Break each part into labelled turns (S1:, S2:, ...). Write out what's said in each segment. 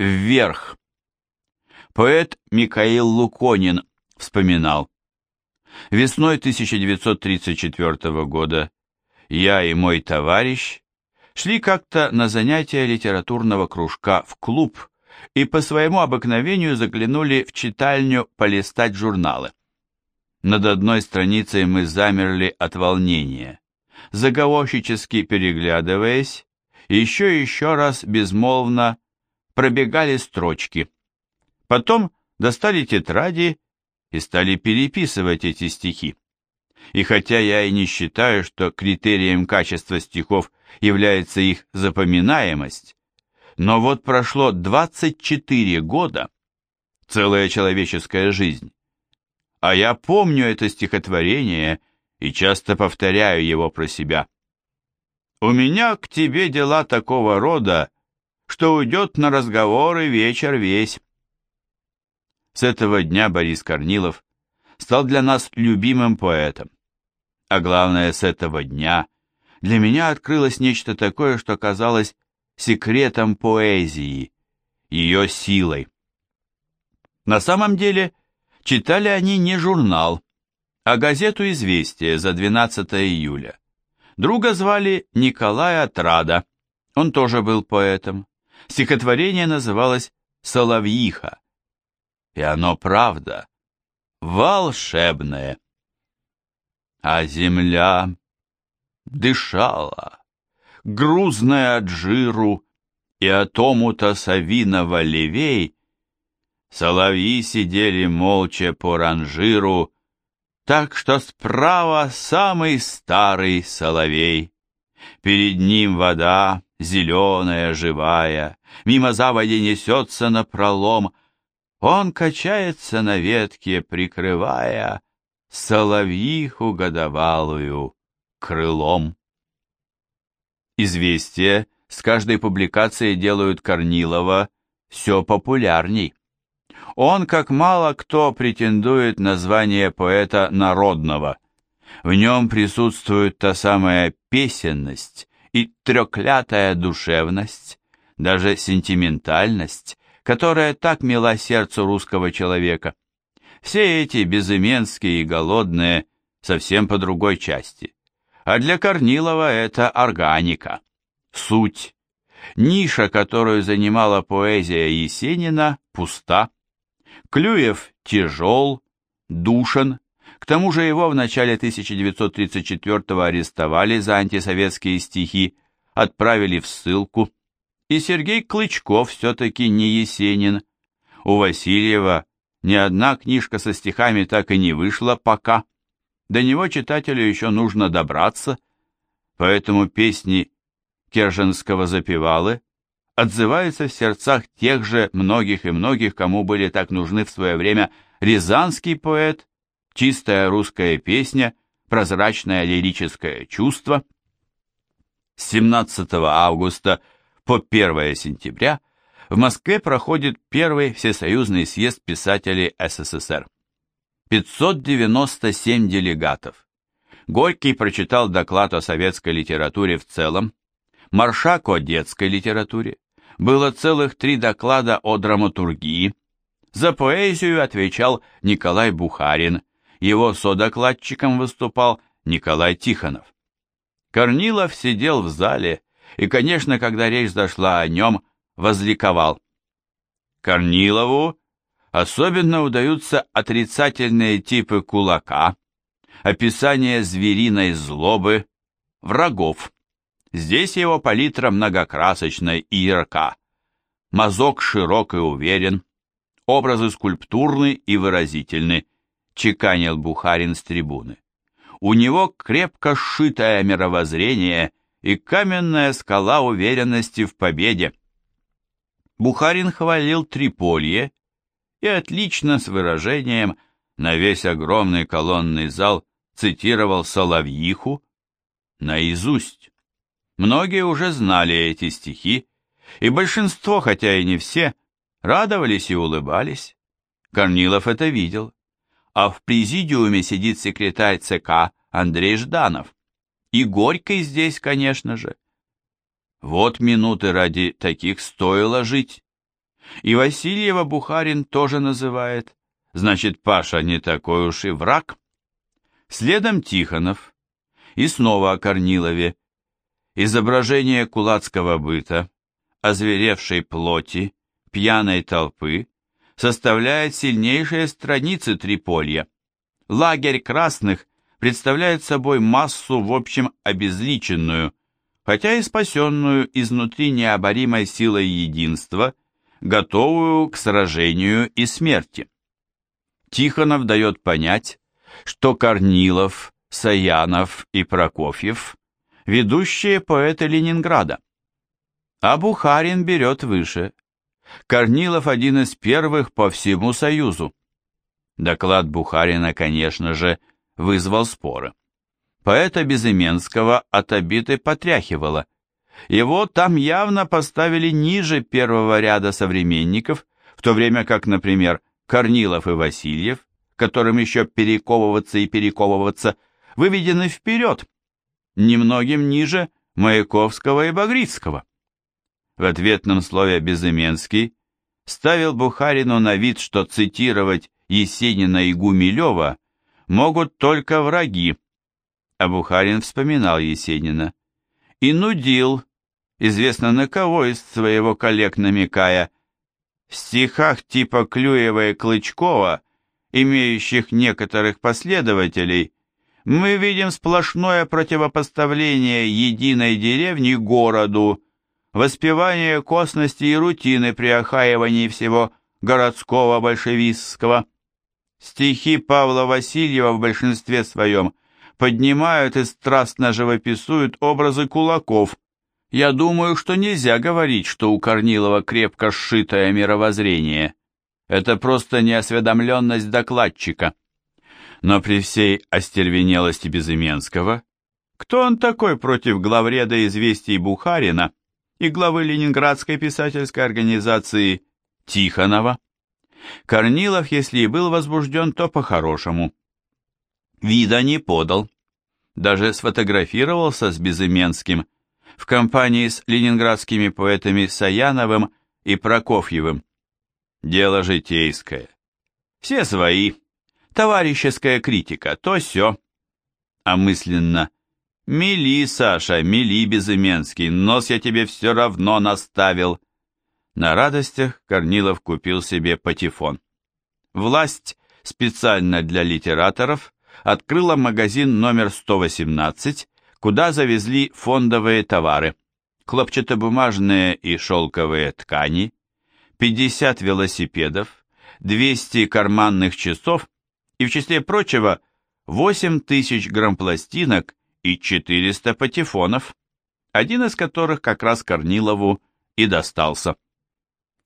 S1: вверх. Поэт Михаил Луконин вспоминал. Весной 1934 года я и мой товарищ шли как-то на занятия литературного кружка в клуб и по своему обыкновению заглянули в читальню полистать журналы. Над одной страницей мы замерли от волнения, заговорщически переглядываясь, еще и еще раз безмолвно пробегали строчки. Потом достали тетради и стали переписывать эти стихи. И хотя я и не считаю, что критерием качества стихов является их запоминаемость, но вот прошло 24 года, целая человеческая жизнь, а я помню это стихотворение и часто повторяю его про себя. У меня к тебе дела такого рода, что уйдет на разговоры вечер весь. С этого дня Борис Корнилов стал для нас любимым поэтом. А главное, с этого дня для меня открылось нечто такое, что казалось секретом поэзии, ее силой. На самом деле, читали они не журнал, а газету «Известия» за 12 июля. Друга звали Николай Отрада, он тоже был поэтом. Стихотворение называлось «Соловьиха». И оно правда, волшебное. А земля дышала, грузная от жиру, и от омута совиного левей соловьи сидели молча по ранжиру, так что справа самый старый соловей. Перед ним вода, зеленая, живая, мимо заводи несется на пролом, он качается на ветке, прикрывая соловьиху годовалую крылом. Известия с каждой публикацией делают Корнилова все популярней. Он, как мало кто, претендует на звание поэта народного. В нем присутствует та самая песенность и трёклятая душевность, даже сентиментальность, которая так мила сердцу русского человека. Все эти безыменские и голодные совсем по другой части. А для Корнилова это органика, суть. Ниша, которую занимала поэзия Есенина, пуста. Клюев тяжел, душен, к тому же его в начале 1934-го арестовали за антисоветские стихи, отправили в ссылку. И Сергей Клычков все-таки не Есенин. У Васильева ни одна книжка со стихами так и не вышла пока. До него читателю еще нужно добраться, поэтому песни Керженского запевалы отзываются в сердцах тех же многих и многих, кому были так нужны в свое время рязанский поэт, чистая русская песня, прозрачное лирическое чувство. С 17 августа по 1 сентября в Москве проходит первый Всесоюзный съезд писателей СССР. 597 делегатов. Горький прочитал доклад о советской литературе в целом, Маршак о детской литературе. Было целых три доклада о драматургии. За поэзию отвечал Николай Бухарин, его содокладчиком выступал Николай Тихонов. Корнилов сидел в зале и, конечно, когда речь зашла о нем, возликовал. Корнилову особенно удаются отрицательные типы кулака, описание звериной злобы, врагов. Здесь его палитра многокрасочная и ярка. Мазок широк и уверен, образы скульптурны и выразительны, чеканил Бухарин с трибуны. У него крепко сшитое мировоззрение и каменная скала уверенности в победе. Бухарин хвалил Триполье и отлично с выражением на весь огромный колонный зал цитировал Соловьиху наизусть. Многие уже знали эти стихи, и большинство, хотя и не все, радовались и улыбались. Корнилов это видел. А в президиуме сидит секретарь ЦК Андрей Жданов. И Горький здесь, конечно же. Вот минуты ради таких стоило жить. И Васильева Бухарин тоже называет. Значит, Паша не такой уж и враг. Следом Тихонов. И снова о Корнилове. Изображение кулацкого быта, озверевшей плоти, пьяной толпы, составляет сильнейшие страницы Триполья. Лагерь красных представляет собой массу, в общем, обезличенную, хотя и спасенную изнутри необоримой силой единства, готовую к сражению и смерти. Тихонов дает понять, что Корнилов, Саянов и Прокофьев – ведущие поэты Ленинграда. А Бухарин берет выше. Корнилов один из первых по всему Союзу. Доклад Бухарина, конечно же, вызвал споры. Поэта Безыменского от обиды потряхивало. Его там явно поставили ниже первого ряда современников, в то время как, например, Корнилов и Васильев, которым еще перековываться и перековываться, выведены вперед, немногим ниже Маяковского и Багрицкого. В ответном слове Безыменский ставил Бухарину на вид, что цитировать Есенина и Гумилева могут только враги, а Бухарин вспоминал Есенина. И нудил, известно на кого из своего коллег намекая, в стихах типа Клюева и Клычкова, имеющих некоторых последователей, мы видим сплошное противопоставление единой деревни городу, воспевание косности и рутины при охаивании всего городского большевистского. Стихи Павла Васильева в большинстве своем поднимают и страстно живописуют образы кулаков, я думаю, что нельзя говорить, что у Корнилова крепко сшитое мировоззрение. Это просто неосведомленность докладчика. Но при всей остервенелости Безыменского, кто он такой против главреда известий Бухарина и главы Ленинградской писательской организации Тихонова? Корнилов, если и был возбужден, то по-хорошему. Вида не подал. Даже сфотографировался с Безыменским – в компании с ленинградскими поэтами Саяновым и Прокофьевым. Дело житейское. Все свои. Товарищеская критика, то все. А мысленно «Мили, Саша, мили, Безыменский, нос я тебе все равно наставил». На радостях Корнилов купил себе патефон. Власть специально для литераторов открыла магазин номер 118 куда завезли фондовые товары, хлопчатобумажные и шелковые ткани, 50 велосипедов, 200 карманных часов и, в числе прочего, 8 тысяч грампластинок и 400 патефонов, один из которых как раз Корнилову и достался.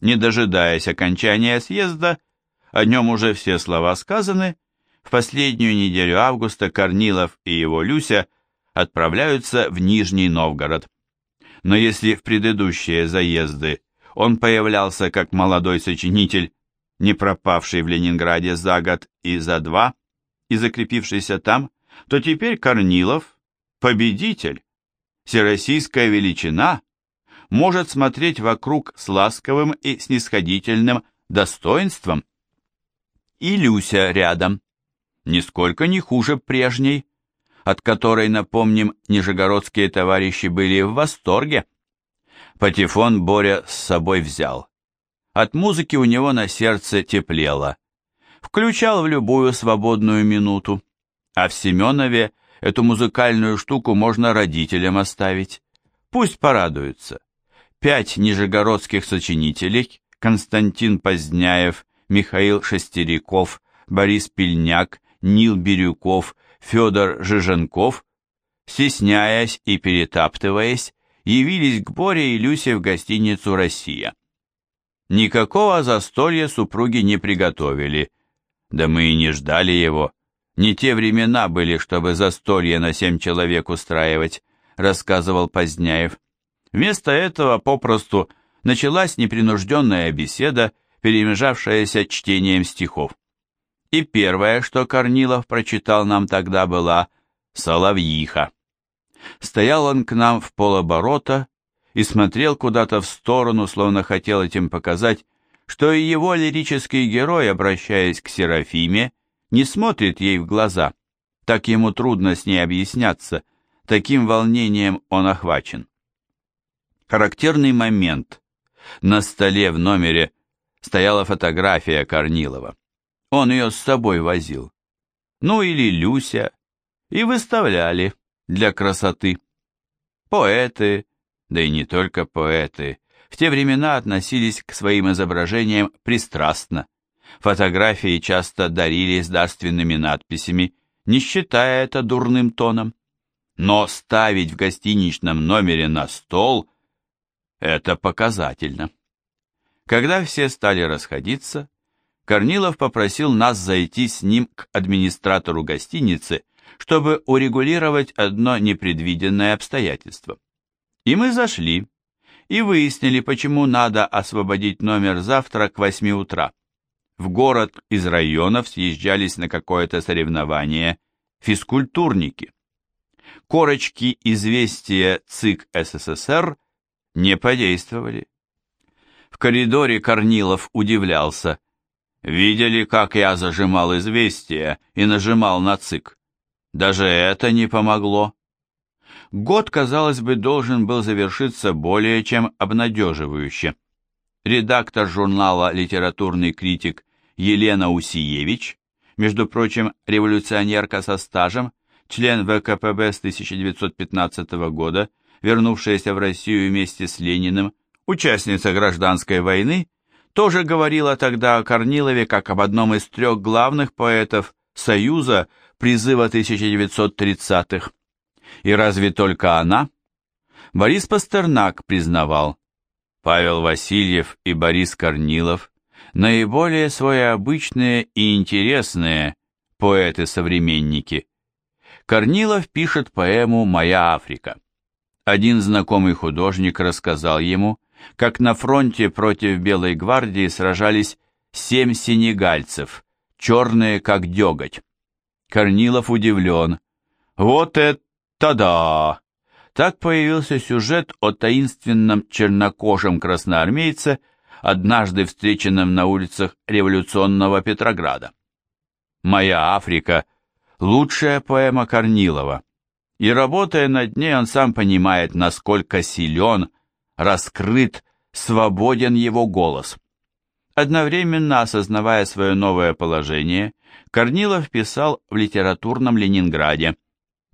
S1: Не дожидаясь окончания съезда, о нем уже все слова сказаны, в последнюю неделю августа Корнилов и его Люся отправляются в Нижний Новгород. Но если в предыдущие заезды он появлялся как молодой сочинитель, не пропавший в Ленинграде за год и за два, и закрепившийся там, то теперь Корнилов, победитель, всероссийская величина, может смотреть вокруг с ласковым и снисходительным достоинством. И Люся рядом, нисколько не хуже прежней, от которой, напомним, нижегородские товарищи были в восторге. Патефон Боря с собой взял. От музыки у него на сердце теплело. Включал в любую свободную минуту. А в Семенове эту музыкальную штуку можно родителям оставить. Пусть порадуются. Пять нижегородских сочинителей Константин Поздняев, Михаил Шестериков, Борис Пельняк, Нил Бирюков, Федор Жиженков, стесняясь и перетаптываясь, явились к Боре и Люсе в гостиницу «Россия». Никакого застолья супруги не приготовили, да мы и не ждали его. Не те времена были, чтобы застолье на семь человек устраивать, рассказывал Поздняев. Вместо этого попросту началась непринужденная беседа, перемежавшаяся чтением стихов. И первое, что Корнилов прочитал нам тогда, была «Соловьиха». Стоял он к нам в полоборота и смотрел куда-то в сторону, словно хотел этим показать, что и его лирический герой, обращаясь к Серафиме, не смотрит ей в глаза. Так ему трудно с ней объясняться, таким волнением он охвачен. Характерный момент. На столе в номере стояла фотография Корнилова. Он ее с собой возил. Ну или Люся. И выставляли для красоты. Поэты, да и не только поэты, в те времена относились к своим изображениям пристрастно. Фотографии часто дарились дарственными надписями, не считая это дурным тоном. Но ставить в гостиничном номере на стол – это показательно. Когда все стали расходиться, Корнилов попросил нас зайти с ним к администратору гостиницы, чтобы урегулировать одно непредвиденное обстоятельство. И мы зашли и выяснили, почему надо освободить номер завтра к 8 утра. В город из районов съезжались на какое-то соревнование физкультурники. Корочки известия ЦИК СССР не подействовали. В коридоре Корнилов удивлялся. Видели, как я зажимал известия и нажимал на ЦИК? Даже это не помогло. Год, казалось бы, должен был завершиться более чем обнадеживающе. Редактор журнала «Литературный критик» Елена Усиевич, между прочим, революционерка со стажем, член ВКПБ с 1915 года, вернувшаяся в Россию вместе с Лениным, участница гражданской войны, тоже говорила тогда о Корнилове как об одном из трех главных поэтов Союза призыва 1930-х. И разве только она? Борис Пастернак признавал, Павел Васильев и Борис Корнилов наиболее своеобычные и интересные поэты-современники. Корнилов пишет поэму «Моя Африка». Один знакомый художник рассказал ему, как на фронте против Белой гвардии сражались семь сенегальцев, черные как деготь. Корнилов удивлен. «Вот это да!» Так появился сюжет о таинственном чернокожем красноармейце, однажды встреченном на улицах революционного Петрограда. «Моя Африка» — лучшая поэма Корнилова, и работая над ней, он сам понимает, насколько силен, раскрыт, свободен его голос. Одновременно осознавая свое новое положение, Корнилов писал в литературном Ленинграде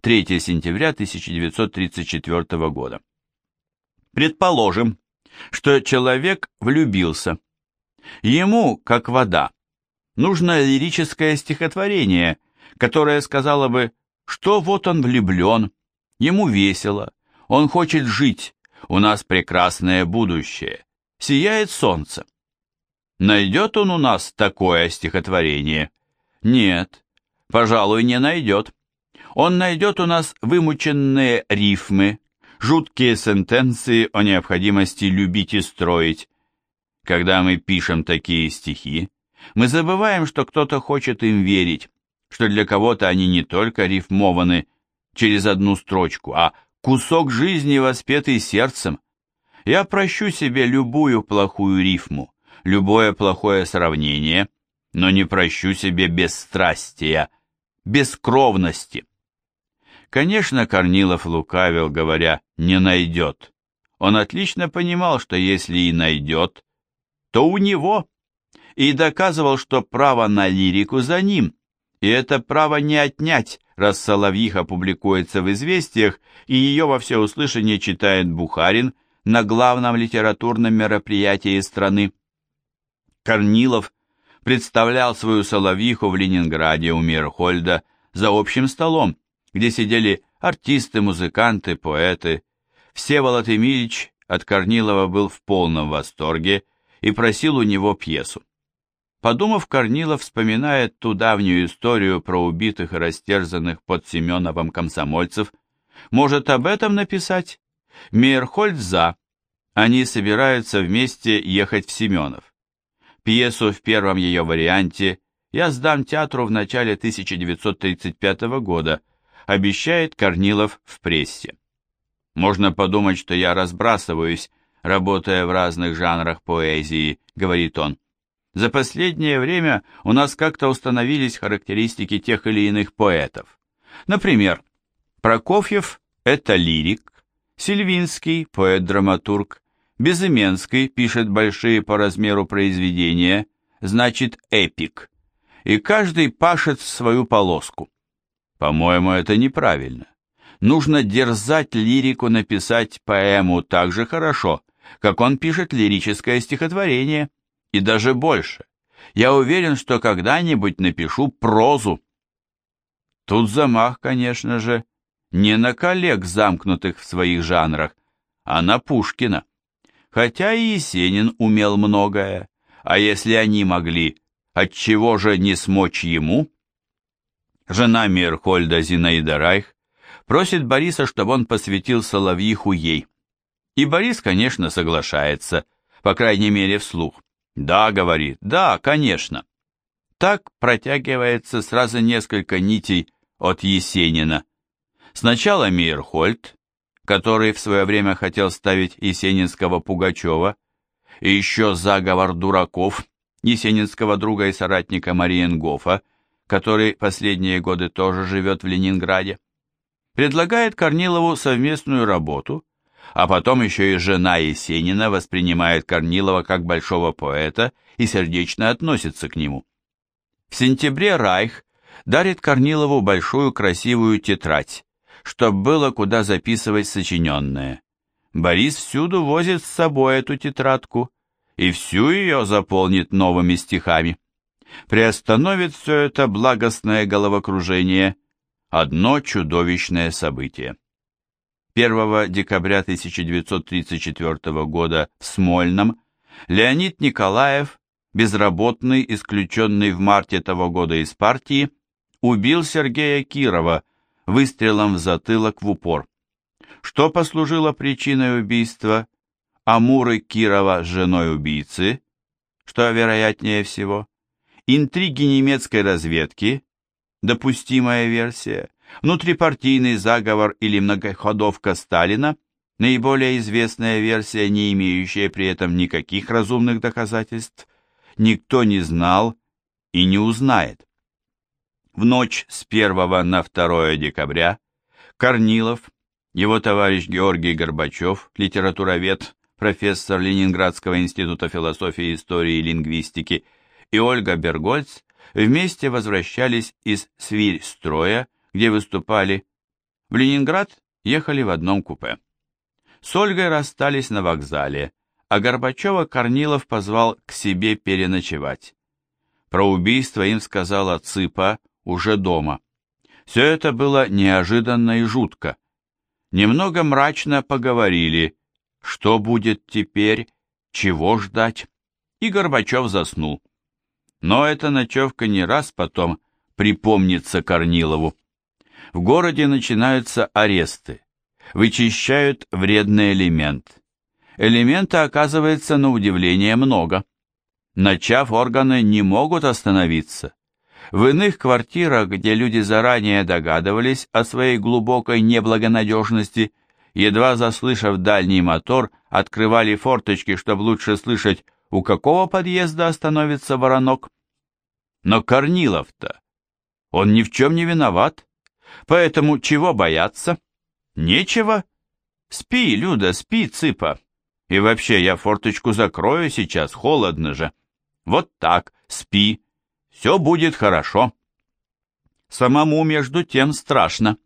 S1: 3 сентября 1934 года. Предположим, что человек влюбился. Ему, как вода, нужно лирическое стихотворение, которое сказало бы, что вот он влюблен, ему весело, он хочет жить, у нас прекрасное будущее, сияет солнце. Найдет он у нас такое стихотворение? Нет, пожалуй, не найдет. Он найдет у нас вымученные рифмы, жуткие сентенции о необходимости любить и строить. Когда мы пишем такие стихи, мы забываем, что кто-то хочет им верить, что для кого-то они не только рифмованы через одну строчку, а кусок жизни, воспетый сердцем. Я прощу себе любую плохую рифму, любое плохое сравнение, но не прощу себе бесстрастия, бескровности. Конечно, Корнилов лукавил, говоря «не найдет». Он отлично понимал, что если и найдет, то у него, и доказывал, что право на лирику за ним, и это право не отнять, раз Соловьиха публикуется в «Известиях», и ее во всеуслышание читает Бухарин на главном литературном мероприятии страны. Корнилов представлял свою Соловьиху в Ленинграде у Мирхольда за общим столом, где сидели артисты, музыканты, поэты. Всеволод Эмильевич от Корнилова был в полном восторге и просил у него пьесу. Подумав, Корнилов вспоминает ту давнюю историю про убитых и растерзанных под Семеновым комсомольцев. Может, об этом написать? Мейерхольд за. Они собираются вместе ехать в Семенов. Пьесу в первом ее варианте я сдам театру в начале 1935 года, обещает Корнилов в прессе. Можно подумать, что я разбрасываюсь работая в разных жанрах поэзии, говорит он. За последнее время у нас как-то установились характеристики тех или иных поэтов. Например, Прокофьев – это лирик, Сильвинский – поэт-драматург, Безыменский пишет большие по размеру произведения, значит эпик, и каждый пашет свою полоску. По-моему, это неправильно. Нужно дерзать лирику написать поэму так же хорошо, как он пишет лирическое стихотворение – и даже больше. Я уверен, что когда-нибудь напишу прозу. Тут замах, конечно же, не на коллег, замкнутых в своих жанрах, а на Пушкина. Хотя и Есенин умел многое, а если они могли, отчего же не смочь ему? Жена Мирхольда Зинаида Райх просит Бориса, чтобы он посвятил Соловьиху ей. И Борис, конечно, соглашается, по крайней мере, вслух. Да, говорит, да, конечно. Так протягивается сразу несколько нитей от Есенина. Сначала Мейерхольд, который в свое время хотел ставить Есенинского Пугачева, и еще заговор дураков, Есенинского друга и соратника Мариенгофа, который последние годы тоже живет в Ленинграде, предлагает Корнилову совместную работу, а потом еще и жена Есенина воспринимает Корнилова как большого поэта и сердечно относится к нему. В сентябре Райх дарит Корнилову большую красивую тетрадь, чтобы было куда записывать сочиненное. Борис всюду возит с собой эту тетрадку и всю ее заполнит новыми стихами. Приостановит все это благостное головокружение одно чудовищное событие. 1 декабря 1934 года в Смольном Леонид Николаев, безработный, исключенный в марте того года из партии, убил Сергея Кирова выстрелом в затылок в упор. Что послужило причиной убийства? Амуры Кирова с женой убийцы, что вероятнее всего, интриги немецкой разведки, допустимая версия, Внутрипартийный заговор или многоходовка Сталина – наиболее известная версия, не имеющая при этом никаких разумных доказательств, никто не знал и не узнает. В ночь с 1 на 2 декабря Корнилов, его товарищ Георгий Горбачев, литературовед, профессор Ленинградского института философии, истории и лингвистики, и Ольга Бергольц вместе возвращались из Свирь-строя, где выступали, в Ленинград ехали в одном купе. С Ольгой расстались на вокзале, а Горбачева Корнилов позвал к себе переночевать. Про убийство им сказала Цыпа уже дома. Все это было неожиданно и жутко. Немного мрачно поговорили, что будет теперь, чего ждать, и Горбачев заснул. Но эта ночевка не раз потом припомнится Корнилову. В городе начинаются аресты. Вычищают вредный элемент. Элемента оказывается на удивление много. Начав, органы не могут остановиться. В иных квартирах, где люди заранее догадывались о своей глубокой неблагонадежности, едва заслышав дальний мотор, открывали форточки, чтобы лучше слышать, у какого подъезда остановится воронок. Но Корнилов-то, он ни в чем не виноват. Поэтому чего бояться? Нечего. Спи, Люда, спи, цыпа. И вообще, я форточку закрою сейчас, холодно же. Вот так, спи. Все будет хорошо. Самому, между тем, страшно.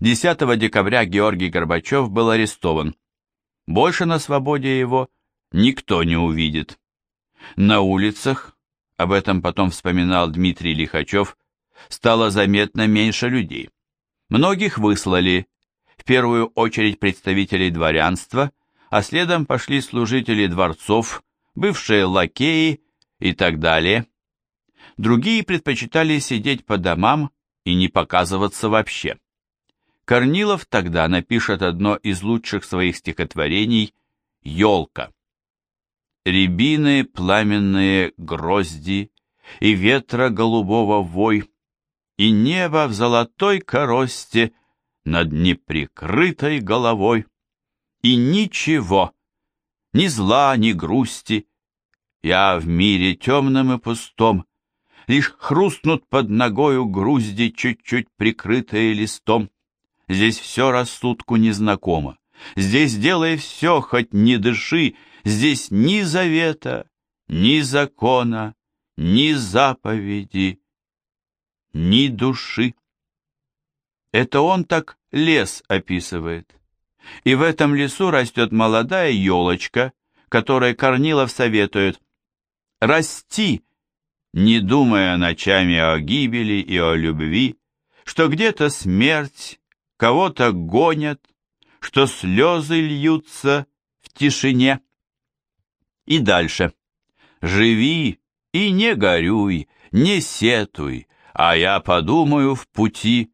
S1: 10 декабря Георгий Горбачев был арестован. Больше на свободе его никто не увидит. На улицах, об этом потом вспоминал Дмитрий Лихачев, стало заметно меньше людей. Многих выслали, в первую очередь представителей дворянства, а следом пошли служители дворцов, бывшие лакеи и так далее. Другие предпочитали сидеть по домам и не показываться вообще. Корнилов тогда напишет одно из лучших своих стихотворений «Елка». Рябины пламенные грозди и ветра голубого вой и небо в золотой коросте над неприкрытой головой. И ничего, ни зла, ни грусти. Я в мире темном и пустом, лишь хрустнут под ногою грузди, чуть-чуть прикрытые листом. Здесь все рассудку незнакомо. Здесь делай все, хоть не дыши, здесь ни завета, ни закона, ни заповеди, ни души. Это он так лес описывает. И в этом лесу растет молодая елочка, которой Корнилов советует «Расти, не думая ночами о гибели и о любви, что где-то смерть, кого-то гонят, что слезы льются в тишине». И дальше. «Живи и не горюй, не сетуй, а я подумаю в пути,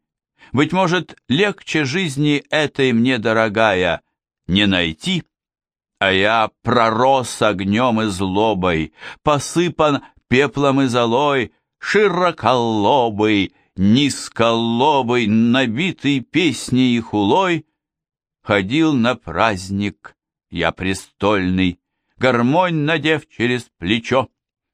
S1: быть может, легче жизни этой мне, дорогая, не найти, а я пророс огнем и злобой, посыпан пеплом и золой, широколобый, низколобый, набитый песней и хулой, ходил на праздник я престольный, гармонь надев через плечо,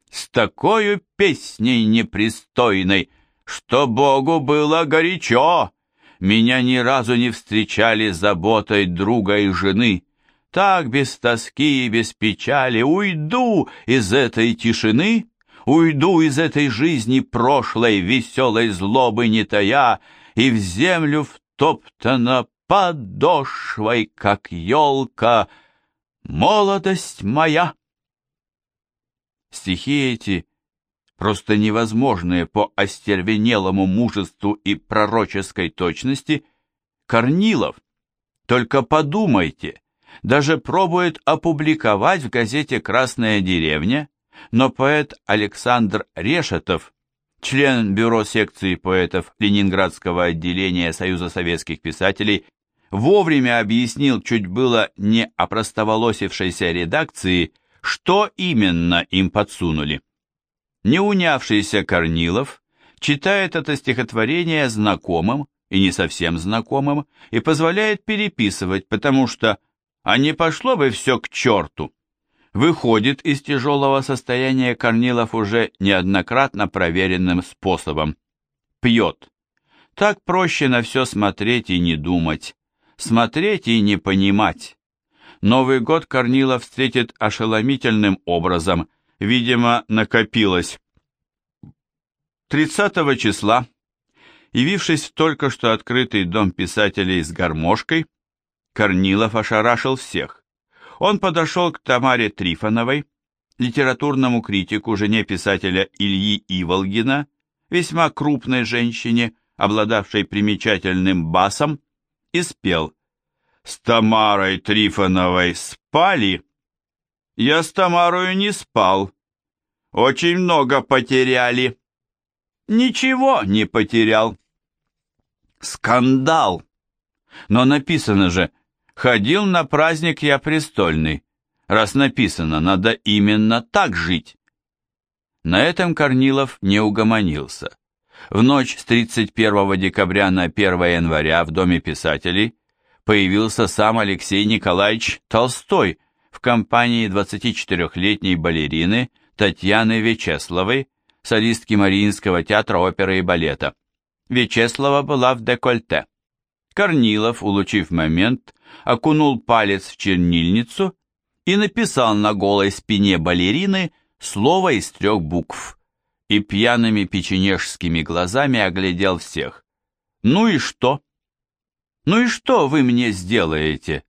S1: с такой песней непристойной — что Богу было горячо. Меня ни разу не встречали заботой друга и жены. Так без тоски и без печали уйду из этой тишины, уйду из этой жизни прошлой, веселой злобы не тая, и в землю втоптана подошвой, как елка, молодость моя. Стихи эти просто невозможные по остервенелому мужеству и пророческой точности, Корнилов, только подумайте, даже пробует опубликовать в газете «Красная деревня», но поэт Александр Решетов, член бюро секции поэтов Ленинградского отделения Союза советских писателей, вовремя объяснил чуть было не опростоволосившейся редакции, что именно им подсунули. Не унявшийся Корнилов читает это стихотворение знакомым и не совсем знакомым и позволяет переписывать, потому что «а не пошло бы все к черту». Выходит из тяжелого состояния Корнилов уже неоднократно проверенным способом. Пьет. Так проще на все смотреть и не думать, смотреть и не понимать. Новый год Корнилов встретит ошеломительным образом, видимо, накопилось. 30 числа, явившись в только что открытый дом писателей с гармошкой, Корнилов ошарашил всех. Он подошел к Тамаре Трифоновой, литературному критику, жене писателя Ильи Иволгина, весьма крупной женщине, обладавшей примечательным басом, и спел «С Тамарой Трифоновой спали?» Я с Тамарою не спал. Очень много потеряли. Ничего не потерял. Скандал. Но написано же, ходил на праздник я престольный. Раз написано, надо именно так жить. На этом Корнилов не угомонился. В ночь с 31 декабря на 1 января в Доме писателей появился сам Алексей Николаевич Толстой в компании 24-летней балерины Татьяны Вечесловой, солистки Мариинского театра оперы и балета. Вечеслава была в декольте. Корнилов, улучив момент, окунул палец в чернильницу и написал на голой спине балерины слово из трех букв и пьяными печенежскими глазами оглядел всех. «Ну и что? Ну и что вы мне сделаете?»